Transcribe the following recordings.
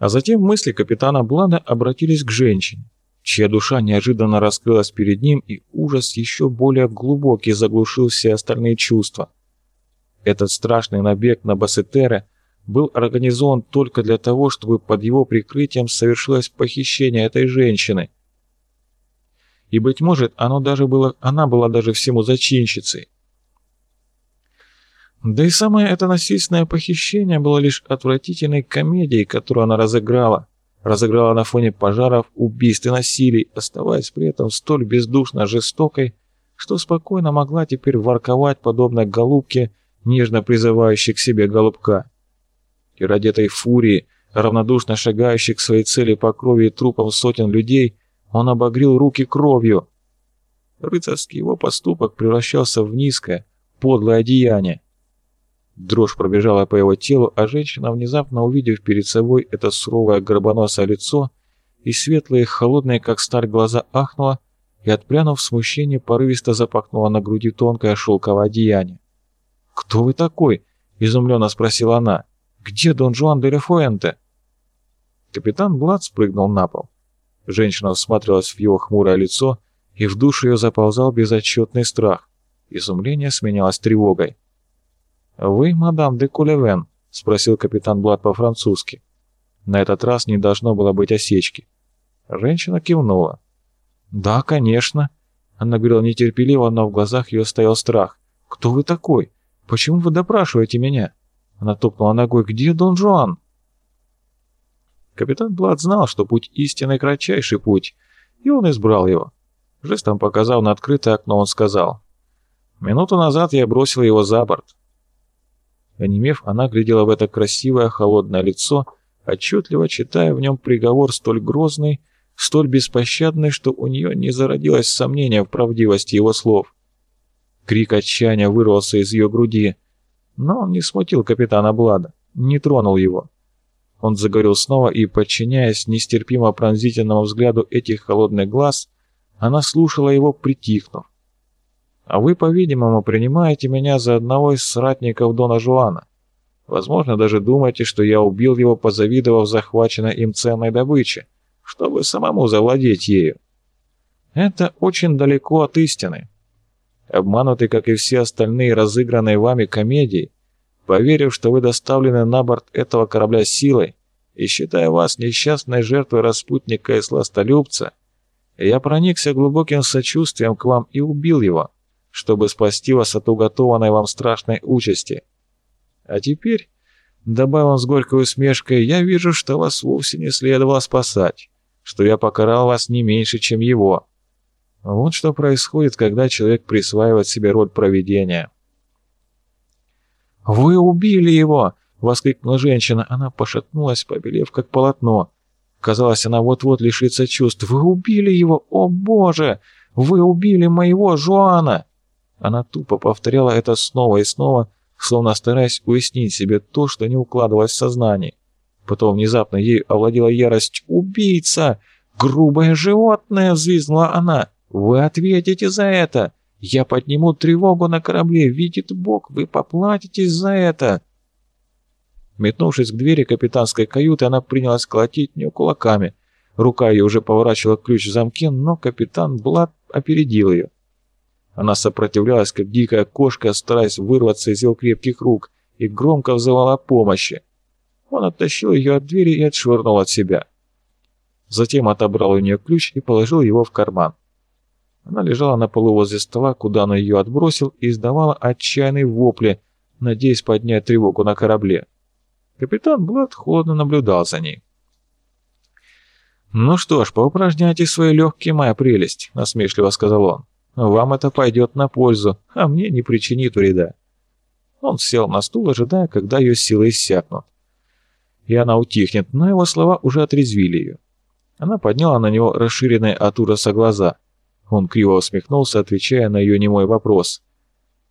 А затем мысли капитана Блада обратились к женщине, чья душа неожиданно раскрылась перед ним, и ужас еще более глубокий заглушил все остальные чувства. Этот страшный набег на Бассетере был организован только для того, чтобы под его прикрытием совершилось похищение этой женщины. И, быть может, оно даже было, она была даже всему зачинщицей. Да и самое это насильственное похищение было лишь отвратительной комедией, которую она разыграла. Разыграла на фоне пожаров, убийств и насилий, оставаясь при этом столь бездушно жестокой, что спокойно могла теперь ворковать, подобно голубке, нежно призывающей к себе голубка. И ради этой фурии, равнодушно шагающей к своей цели по крови и трупам сотен людей, он обогрел руки кровью. Рыцарский его поступок превращался в низкое, подлое одеяние. Дрожь пробежала по его телу, а женщина, внезапно увидев перед собой это суровое горбоносое лицо и светлые, холодные, как сталь, глаза ахнула и, отпрянув в смущении, порывисто запахнула на груди тонкое шелковое одеяние. «Кто вы такой?» — изумленно спросила она. «Где Дон Жуан де Лефуэнте?» Капитан Блад спрыгнул на пол. Женщина всматривалась в его хмурое лицо, и в душу ее заползал безотчетный страх. Изумление сменялось тревогой. «Вы, мадам де Кулевен?» — спросил капитан Блад по-французски. На этот раз не должно было быть осечки. Женщина кивнула. «Да, конечно». Она говорила нетерпеливо, но в глазах ее стоял страх. «Кто вы такой? Почему вы допрашиваете меня?» Она топнула ногой. «Где Дон Жуан?» Капитан Блад знал, что путь истинный кратчайший путь, и он избрал его. Жестом показав на открытое окно, он сказал. «Минуту назад я бросил его за борт. Онемев, она глядела в это красивое холодное лицо, отчетливо читая в нем приговор столь грозный, столь беспощадный, что у нее не зародилось сомнения в правдивости его слов. Крик отчаяния вырвался из ее груди, но он не смутил капитана Блада, не тронул его. Он заговорил снова и, подчиняясь нестерпимо пронзительному взгляду этих холодных глаз, она слушала его, притихнув. А вы, по-видимому, принимаете меня за одного из соратников Дона Жуана. Возможно, даже думаете, что я убил его, позавидовав захваченной им ценной добыче, чтобы самому завладеть ею. Это очень далеко от истины. Обманутый, как и все остальные разыгранные вами комедии, поверив, что вы доставлены на борт этого корабля силой и считая вас несчастной жертвой распутника и сластолюбца, я проникся глубоким сочувствием к вам и убил его чтобы спасти вас от уготованной вам страшной участи. А теперь, — добавил он с горькой усмешкой, — я вижу, что вас вовсе не следовало спасать, что я покарал вас не меньше, чем его. Вот что происходит, когда человек присваивает себе роль провидения. «Вы убили его!» — воскликнула женщина. Она пошатнулась, побелев как полотно. Казалось, она вот-вот лишится чувств. «Вы убили его! О, Боже! Вы убили моего Жуана!» Она тупо повторяла это снова и снова, словно стараясь уяснить себе то, что не укладывалось в сознании. Потом внезапно ей овладела ярость «Убийца! Грубое животное!» — взвизгнула она. «Вы ответите за это! Я подниму тревогу на корабле! Видит Бог, вы поплатитесь за это!» Метнувшись к двери капитанской каюты, она принялась колотить нее кулаками. Рука ее уже поворачивала ключ в замке, но капитан Блад опередил ее. Она сопротивлялась, как дикая кошка, стараясь вырваться из его крепких рук, и громко взывала о помощи. Он оттащил ее от двери и отшвырнул от себя. Затем отобрал у нее ключ и положил его в карман. Она лежала на полу возле стола, куда он ее отбросил, и издавала отчаянные вопли, надеясь поднять тревогу на корабле. Капитан Блад холодно наблюдал за ней. «Ну что ж, поупражняйте свои легкие, моя прелесть», — насмешливо сказал он. Вам это пойдет на пользу, а мне не причинит вреда. Он сел на стул, ожидая, когда ее силы иссякнут. И она утихнет, но его слова уже отрезвили ее. Она подняла на него расширенные от ужаса глаза. Он криво усмехнулся, отвечая на ее немой вопрос.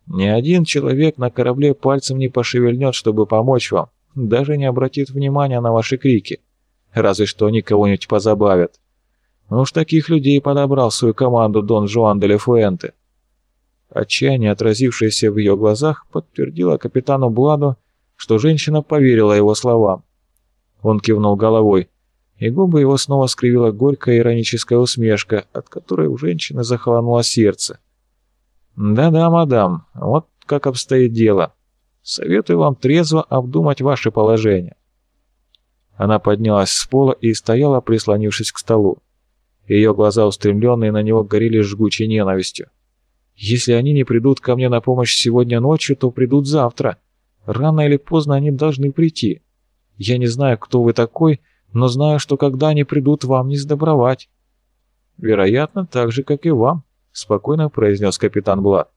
«Ни один человек на корабле пальцем не пошевельнет, чтобы помочь вам, даже не обратит внимания на ваши крики. Разве что они кого-нибудь позабавят. Ну уж таких людей подобрал свою команду Дон Жуан де Лефуэнте. Отчаяние, отразившееся в ее глазах, подтвердило капитану Бладу, что женщина поверила его словам. Он кивнул головой, и губы его снова скривила горькая ироническая усмешка, от которой у женщины захолонуло сердце. «Да-да, мадам, вот как обстоит дело. Советую вам трезво обдумать ваше положение». Она поднялась с пола и стояла, прислонившись к столу. Ее глаза, устремленные на него, горели жгучей ненавистью. «Если они не придут ко мне на помощь сегодня ночью, то придут завтра. Рано или поздно они должны прийти. Я не знаю, кто вы такой, но знаю, что когда они придут, вам не сдобровать». «Вероятно, так же, как и вам», — спокойно произнес капитан Блад.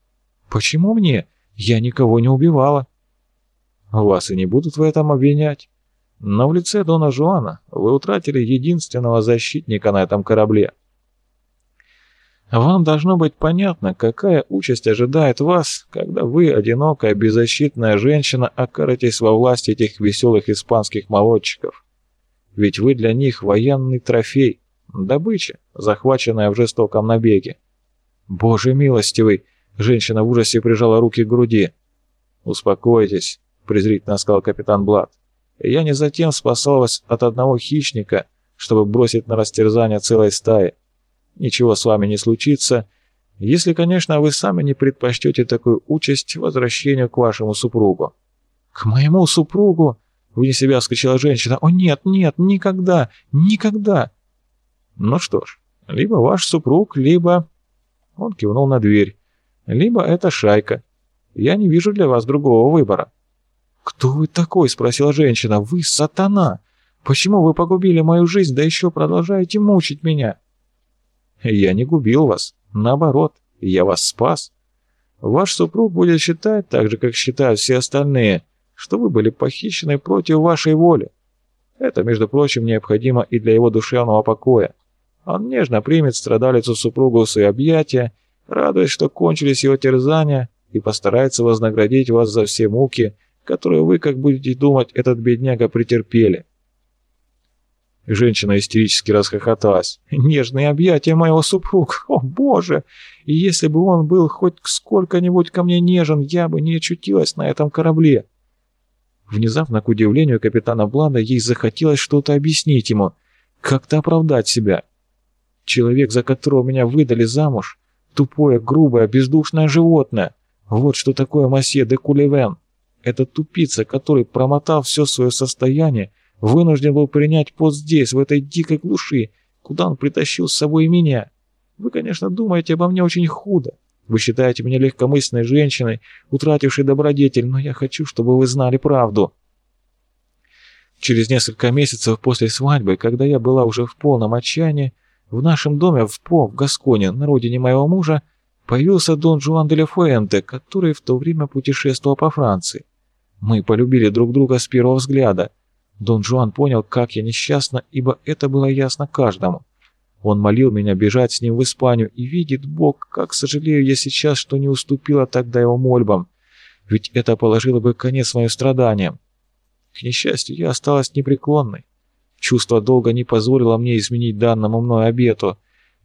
«Почему мне? Я никого не убивала». «Вас и не будут в этом обвинять. Но в лице Дона Жуана вы утратили единственного защитника на этом корабле. Вам должно быть понятно, какая участь ожидает вас, когда вы, одинокая, беззащитная женщина, окажетесь во власти этих веселых испанских молодчиков. Ведь вы для них военный трофей, добыча, захваченная в жестоком набеге. Боже милостивый! Женщина в ужасе прижала руки к груди. «Успокойтесь», — презрительно сказал капитан Блад. Я не затем спасалась от одного хищника, чтобы бросить на растерзание целой стаи. Ничего с вами не случится, если, конечно, вы сами не предпочтете такую участь возвращению к вашему супругу». «К моему супругу?» — вне себя вскочила женщина. «О нет, нет, никогда, никогда!» «Ну что ж, либо ваш супруг, либо...» Он кивнул на дверь. «Либо это шайка. Я не вижу для вас другого выбора». «Кто вы такой?» — спросила женщина. «Вы сатана! Почему вы погубили мою жизнь, да еще продолжаете мучить меня?» «Я не губил вас. Наоборот, я вас спас. Ваш супруг будет считать, так же, как считают все остальные, что вы были похищены против вашей воли. Это, между прочим, необходимо и для его душевного покоя. Он нежно примет страдалицу супругу в свои объятия, радуясь, что кончились его терзания, и постарается вознаградить вас за все муки, которую вы, как будете думать, этот бедняга претерпели». Женщина истерически расхохоталась. «Нежные объятия моего супруга! О, Боже! И если бы он был хоть сколько-нибудь ко мне нежен, я бы не очутилась на этом корабле!» Внезапно, к удивлению капитана Блада, ей захотелось что-то объяснить ему, как-то оправдать себя. Человек, за которого меня выдали замуж, тупое, грубое, бездушное животное. Вот что такое масье де Кулевен. Этот тупица, который, промотав все свое состояние, вынужден был принять пост здесь, в этой дикой глуши, куда он притащил с собой меня. Вы, конечно, думаете обо мне очень худо. Вы считаете меня легкомысленной женщиной, утратившей добродетель, но я хочу, чтобы вы знали правду. Через несколько месяцев после свадьбы, когда я была уже в полном отчаянии, в нашем доме в По, в Гасконе, на родине моего мужа, появился Дон Жуан де Фуэнте, который в то время путешествовал по Франции. Мы полюбили друг друга с первого взгляда. Дон Жуан понял, как я несчастна, ибо это было ясно каждому. Он молил меня бежать с ним в Испанию, и видит Бог, как сожалею я сейчас, что не уступила тогда его мольбам, ведь это положило бы конец моим страданиям. К несчастью, я осталась непреклонной. Чувство долга не позволило мне изменить данному мной обету,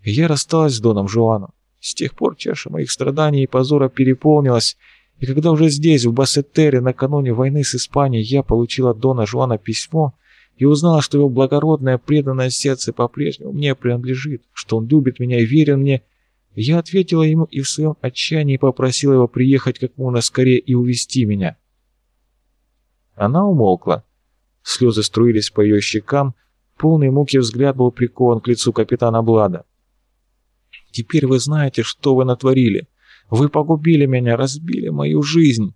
я рассталась с Доном Жуаном. С тех пор чаша моих страданий и позора переполнилась, и когда уже здесь, в Бассетере, накануне войны с Испанией, я получила от Дона Жуана письмо и узнала, что его благородное преданное сердце по-прежнему мне принадлежит, что он любит меня и верен мне, я ответила ему и в своем отчаянии попросила его приехать как можно скорее и увести меня. Она умолкла. Слезы струились по ее щекам, полный муки взгляд был прикован к лицу капитана Блада. «Теперь вы знаете, что вы натворили. Вы погубили меня, разбили мою жизнь!»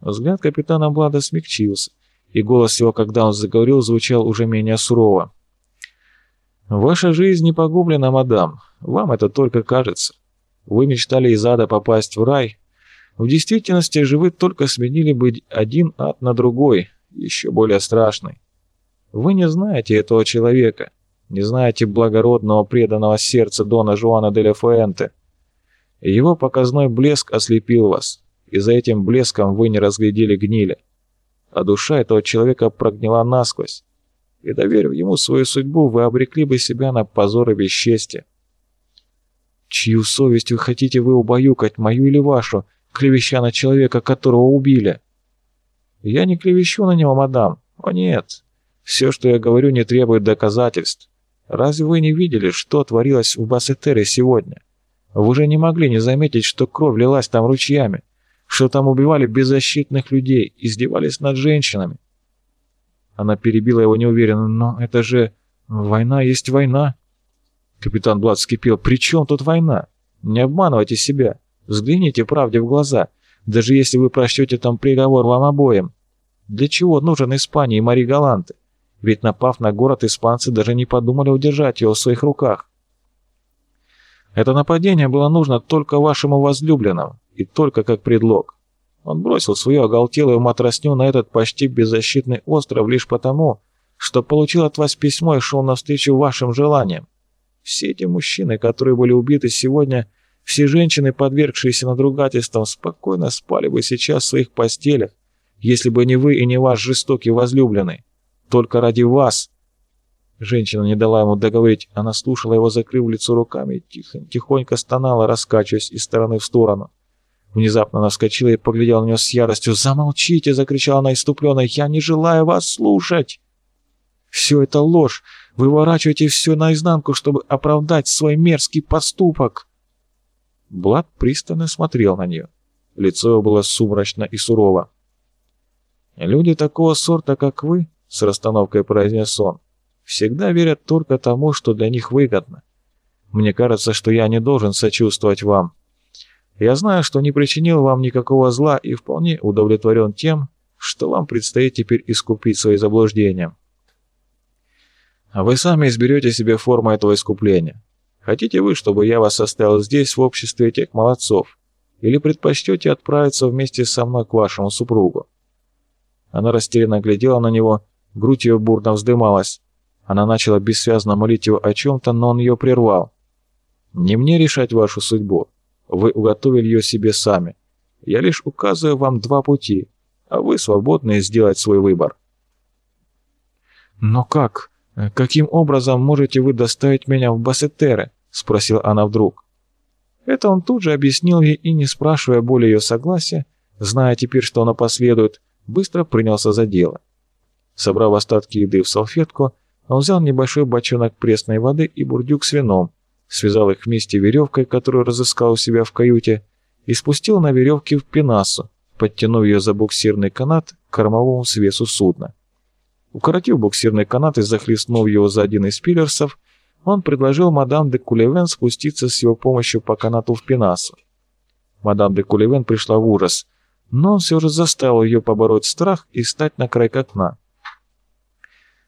Взгляд капитана Блада смягчился, и голос его, когда он заговорил, звучал уже менее сурово. «Ваша жизнь не погублена, мадам. Вам это только кажется. Вы мечтали из ада попасть в рай. В действительности же вы только сменили бы один ад на другой, еще более страшный. Вы не знаете этого человека, не знаете благородного преданного сердца Дона Жуана де ла Фуэнте. Его показной блеск ослепил вас, и за этим блеском вы не разглядели гнили. А душа этого человека прогнила насквозь, и, доверив ему свою судьбу, вы обрекли бы себя на позор и бесчестие. Чью совесть вы хотите вы убаюкать, мою или вашу, клевеща на человека, которого убили? Я не клевещу на него, мадам. О нет. Все, что я говорю, не требует доказательств. Разве вы не видели, что творилось в Бассетере сегодня? Вы же не могли не заметить, что кровь лилась там ручьями, что там убивали беззащитных людей, издевались над женщинами. Она перебила его неуверенно, но это же... Война есть война. Капитан Блад вскипел. При чем тут война? Не обманывайте себя. Взгляните правде в глаза. Даже если вы прочтете там приговор вам обоим. Для чего нужен Испании Мари Галанте? Ведь напав на город, испанцы даже не подумали удержать его в своих руках. Это нападение было нужно только вашему возлюбленному, и только как предлог. Он бросил свою оголтелую матросню на этот почти беззащитный остров лишь потому, что получил от вас письмо и шел навстречу вашим желаниям. Все эти мужчины, которые были убиты сегодня, все женщины, подвергшиеся надругательствам, спокойно спали бы сейчас в своих постелях, если бы не вы и не ваш жестокий возлюбленный. Только ради вас. Женщина не дала ему договорить, она слушала его, закрыв лицо руками, тихо, тихонько стонала, раскачиваясь из стороны в сторону. Внезапно она вскочила и поглядела на него с яростью. «Замолчите!» — закричала она иступленно. «Я не желаю вас слушать!» «Все это ложь! Вы ворачиваете все наизнанку, чтобы оправдать свой мерзкий поступок!» Блад пристально смотрел на нее. Лицо его было сумрачно и сурово. «Люди такого сорта, как вы, — с расстановкой произнес он, — всегда верят только тому, что для них выгодно. Мне кажется, что я не должен сочувствовать вам. Я знаю, что не причинил вам никакого зла и вполне удовлетворен тем, что вам предстоит теперь искупить свои заблуждения. А вы сами изберете себе форму этого искупления. Хотите вы, чтобы я вас оставил здесь в обществе этих молодцов, или предпочтете отправиться вместе со мной к вашему супругу?» Она растерянно глядела на него, грудь ее бурно вздымалась. Она начала бессвязно молить его о чем-то, но он ее прервал. «Не мне решать вашу судьбу. Вы уготовили ее себе сами. Я лишь указываю вам два пути, а вы свободны сделать свой выбор». «Но как? Каким образом можете вы доставить меня в Бассетере?» — спросила она вдруг. Это он тут же объяснил ей и, не спрашивая более ее согласия, зная теперь, что она последует, быстро принялся за дело. Собрав остатки еды в салфетку, он взял небольшой бочонок пресной воды и бурдюк с вином, связал их вместе веревкой, которую разыскал у себя в каюте, и спустил на веревке в пенасу, подтянув ее за буксирный канат к кормовому свесу судна. Укоротив буксирный канат и захлестнув его за один из пилерсов, он предложил мадам де Кулевен спуститься с его помощью по канату в пенасу. Мадам де Кулевен пришла в ужас, но он все же заставил ее побороть страх и встать на край окна.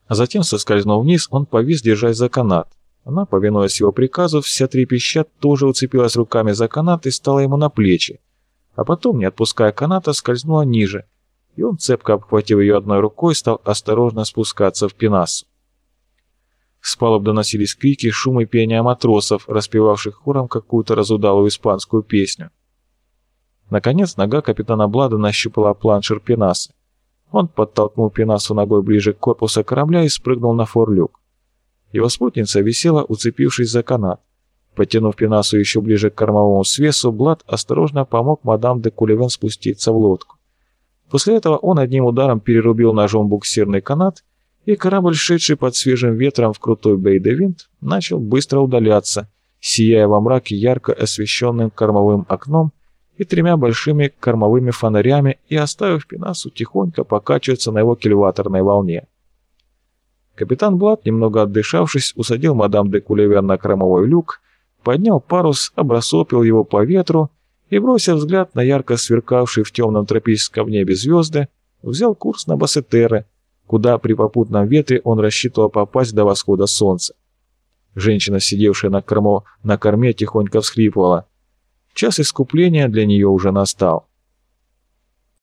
А затем, соскользнув вниз, он повис, держась за канат. Она, повинуясь его приказу, вся трепеща, тоже уцепилась руками за канат и стала ему на плечи. А потом, не отпуская каната, скользнула ниже, и он, цепко обхватив ее одной рукой, стал осторожно спускаться в пенасу. С палуб доносились крики, шум и пение матросов, распевавших хором какую-то разудалую испанскую песню. Наконец нога капитана Блада нащупала планшер пенаса. Он подтолкнул пенасу ногой ближе к корпусу корабля и спрыгнул на форлюк. Его спутница висела, уцепившись за канат. Подтянув пенасу еще ближе к кормовому свесу, Блад осторожно помог мадам де Кулевен спуститься в лодку. После этого он одним ударом перерубил ножом буксирный канат, и корабль, шедший под свежим ветром в крутой бей-де-винт, начал быстро удаляться, сияя во мраке ярко освещенным кормовым окном и тремя большими кормовыми фонарями и оставив Пенасу тихонько покачиваться на его кильваторной волне. Капитан Блад, немного отдышавшись, усадил мадам де Кулевер на кормовой люк, поднял парус, обрасопил его по ветру и, бросив взгляд на ярко сверкавшие в темном тропическом небе звезды, взял курс на Бассетеры, куда при попутном ветре он рассчитывал попасть до восхода солнца. Женщина, сидевшая на, кормо, на корме, тихонько всхлипывала. Час искупления для нее уже настал.